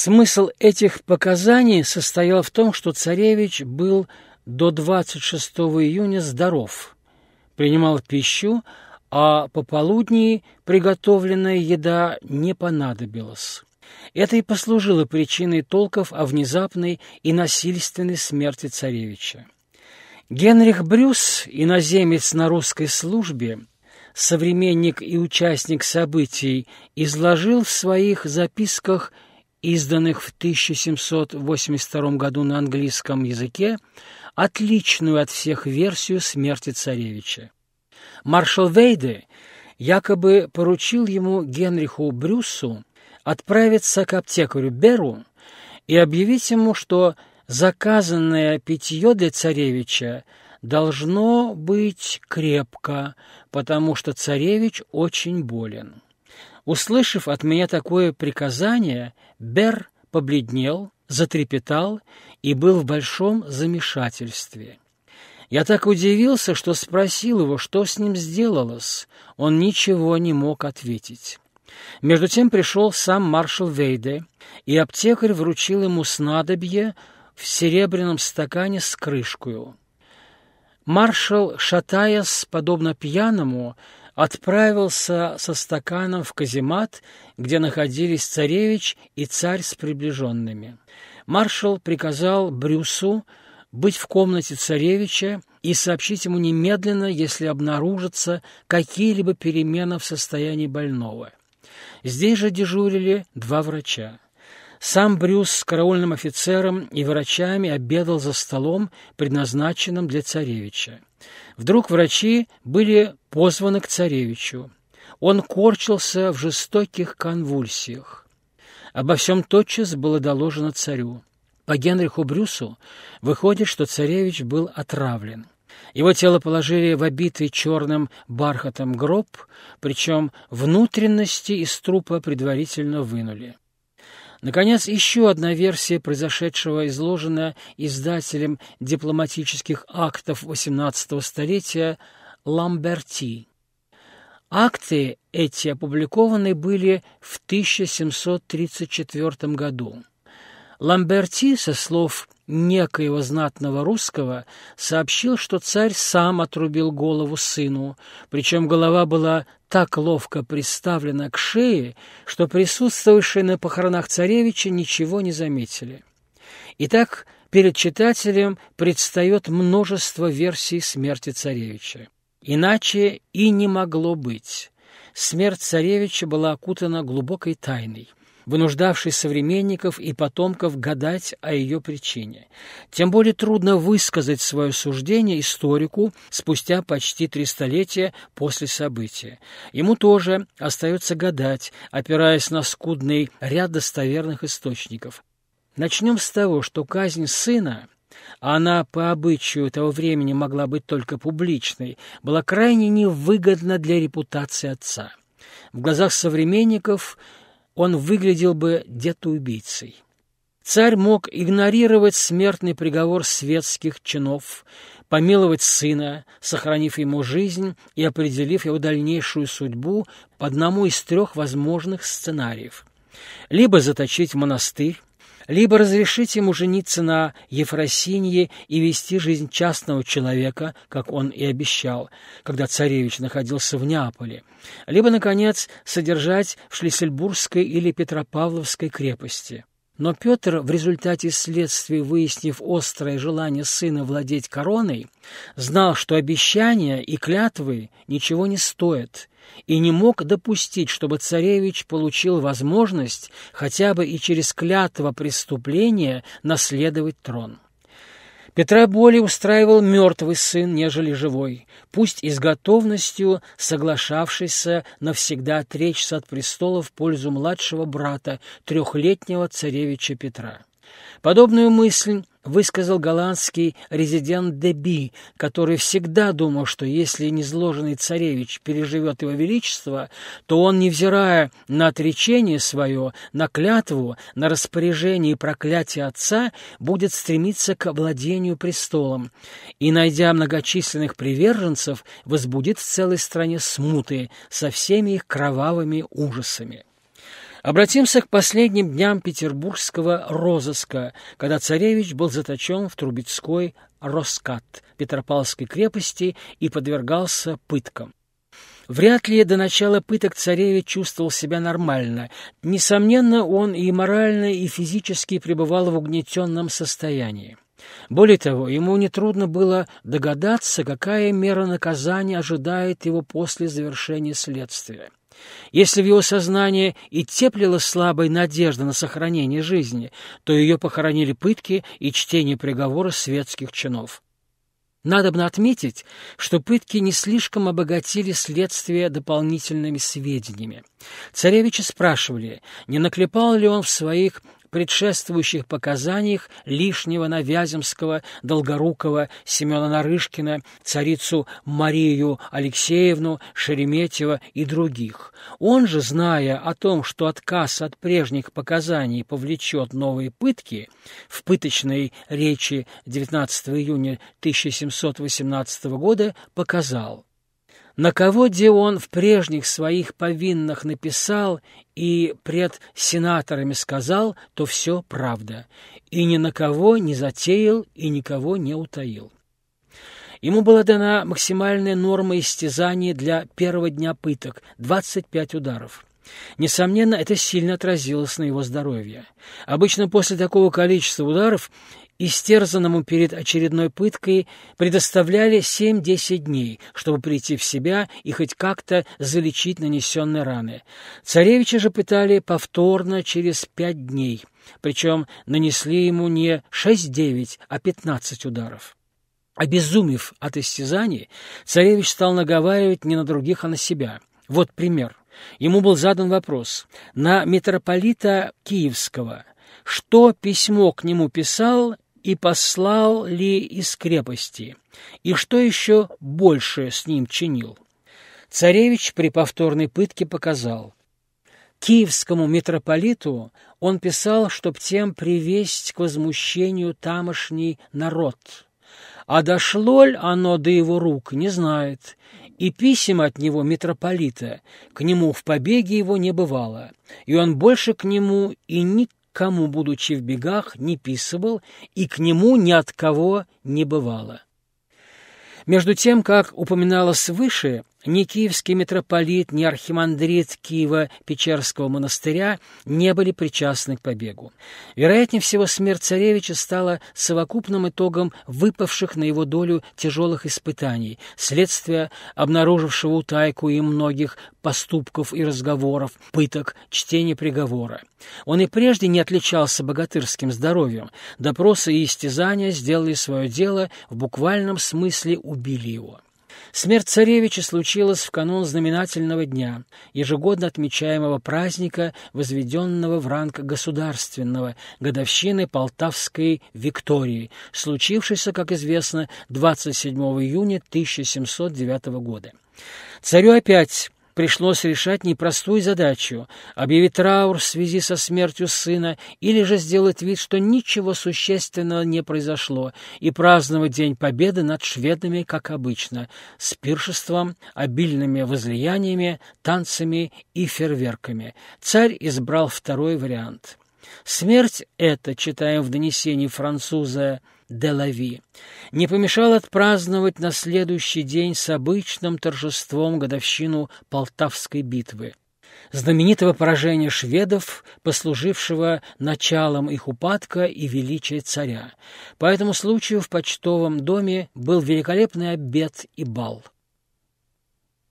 Смысл этих показаний состоял в том, что царевич был до 26 июня здоров, принимал пищу, а пополудни приготовленная еда не понадобилась. Это и послужило причиной толков о внезапной и насильственной смерти царевича. Генрих Брюс, иноземец на русской службе, современник и участник событий, изложил в своих записках, изданных в 1782 году на английском языке, отличную от всех версию смерти царевича. Маршал Вейде якобы поручил ему Генриху Брюссу отправиться к аптекарю Беру и объявить ему, что заказанное питье для царевича должно быть крепко, потому что царевич очень болен. Услышав от меня такое приказание, Бер побледнел, затрепетал и был в большом замешательстве. Я так удивился, что спросил его, что с ним сделалось. Он ничего не мог ответить. Между тем пришел сам маршал Вейде, и аптекарь вручил ему снадобье в серебряном стакане с крышкою. Маршал, шатаясь, подобно пьяному, отправился со стаканом в каземат, где находились царевич и царь с приближенными. Маршал приказал Брюсу быть в комнате царевича и сообщить ему немедленно, если обнаружатся какие-либо перемены в состоянии больного. Здесь же дежурили два врача. Сам Брюс с караульным офицером и врачами обедал за столом, предназначенным для царевича. Вдруг врачи были позваны к царевичу. Он корчился в жестоких конвульсиях. Обо всем тотчас было доложено царю. По Генриху Брюсу выходит, что царевич был отравлен. Его тело положили в обитый черным бархатом гроб, причем внутренности из трупа предварительно вынули. Наконец, еще одна версия произошедшего изложена издателем дипломатических актов XVIII столетия Ламберти. Акты эти опубликованы были в 1734 году. Ламберти, со слов некоего знатного русского, сообщил, что царь сам отрубил голову сыну, причем голова была так ловко приставлена к шее, что присутствовавшие на похоронах царевича ничего не заметили. Итак, перед читателем предстает множество версий смерти царевича. Иначе и не могло быть. Смерть царевича была окутана глубокой тайной вынуждавший современников и потомков гадать о ее причине. Тем более трудно высказать свое суждение историку спустя почти три столетия после события. Ему тоже остается гадать, опираясь на скудный ряд достоверных источников. Начнем с того, что казнь сына она по обычаю того времени могла быть только публичной, была крайне невыгодна для репутации отца. В глазах современников он выглядел бы детоубийцей. Царь мог игнорировать смертный приговор светских чинов, помиловать сына, сохранив ему жизнь и определив его дальнейшую судьбу по одному из трех возможных сценариев. Либо заточить в монастырь, либо разрешить ему жениться на Ефросинье и вести жизнь частного человека, как он и обещал, когда царевич находился в Неаполе, либо, наконец, содержать в Шлиссельбургской или Петропавловской крепости. Но Петр, в результате следствия выяснив острое желание сына владеть короной, знал, что обещания и клятвы ничего не стоят, и не мог допустить, чтобы царевич получил возможность хотя бы и через клятво преступления наследовать трон. Петра более устраивал мертвый сын, нежели живой, пусть и с готовностью соглашавшийся навсегда отречься от престола в пользу младшего брата, трехлетнего царевича Петра. Подобную мысль высказал голландский резидент Деби, который всегда думал, что если незложенный царевич переживет его величество, то он, невзирая на отречение свое, на клятву, на распоряжение и проклятие отца, будет стремиться к владению престолом и, найдя многочисленных приверженцев, возбудит в целой стране смуты со всеми их кровавыми ужасами. Обратимся к последним дням петербургского розыска, когда царевич был заточен в Трубецкой Роскат Петропавловской крепости и подвергался пыткам. Вряд ли до начала пыток царевич чувствовал себя нормально. Несомненно, он и морально, и физически пребывал в угнетенном состоянии. Более того, ему нетрудно было догадаться, какая мера наказания ожидает его после завершения следствия. Если в его сознании и теплила слабая надежда на сохранение жизни, то ее похоронили пытки и чтение приговора светских чинов. Надобно отметить, что пытки не слишком обогатили следствие дополнительными сведениями. Царевича спрашивали, не наклепал ли он в своих предшествующих показаниях лишнего на Вяземского, Долгорукова, Семена Нарышкина, царицу Марию Алексеевну, Шереметьева и других. Он же, зная о том, что отказ от прежних показаний повлечет новые пытки, в пыточной речи 19 июня 1718 года показал на кого где он в прежних своих повинных написал и пред сенаторами сказал, то все правда, и ни на кого не затеял и никого не утаил. Ему была дана максимальная норма истязания для первого дня пыток – 25 ударов. Несомненно, это сильно отразилось на его здоровье. Обычно после такого количества ударов истерзанному перед очередной пыткой предоставляли 7-10 дней, чтобы прийти в себя и хоть как-то залечить нанесенные раны. Царевича же пытали повторно через 5 дней, причем нанесли ему не 6-9, а 15 ударов. Обезумев от истязаний, царевич стал наговаривать не на других, а на себя. Вот пример. Ему был задан вопрос. На митрополита Киевского что письмо к нему писал и послал ли из крепости, и что еще больше с ним чинил. Царевич при повторной пытке показал. Киевскому митрополиту он писал, чтоб тем привесть к возмущению тамошний народ. А дошло ли оно до его рук, не знает, и писем от него митрополита к нему в побеге его не бывало, и он больше к нему и ни кому, будучи в бегах, не писывал и к нему ни от кого не бывало. Между тем, как упоминалось выше, ни киевский митрополит, ни архимандрит Киева-Печерского монастыря не были причастны к побегу. Вероятнее всего, смерть царевича стала совокупным итогом выпавших на его долю тяжелых испытаний, следствия обнаружившего утайку и многих поступков и разговоров, пыток, чтения приговора. Он и прежде не отличался богатырским здоровьем. Допросы и истязания сделали свое дело, в буквальном смысле убили его. Смерть царевича случилась в канун знаменательного дня, ежегодно отмечаемого праздника, возведенного в ранг государственного, годовщины Полтавской Виктории, случившейся, как известно, 27 июня 1709 года. Царю опять пришлось решать непростую задачу – объявить траур в связи со смертью сына или же сделать вид, что ничего существенного не произошло, и праздновать День Победы над шведами, как обычно, с пиршеством, обильными возлияниями, танцами и фейерверками. Царь избрал второй вариант. Смерть эта, читаем в донесении француза Делави, не помешал отпраздновать на следующий день с обычным торжеством годовщину Полтавской битвы. Знаменитого поражения шведов, послужившего началом их упадка и величия царя. По этому случаю в почтовом доме был великолепный обед и бал –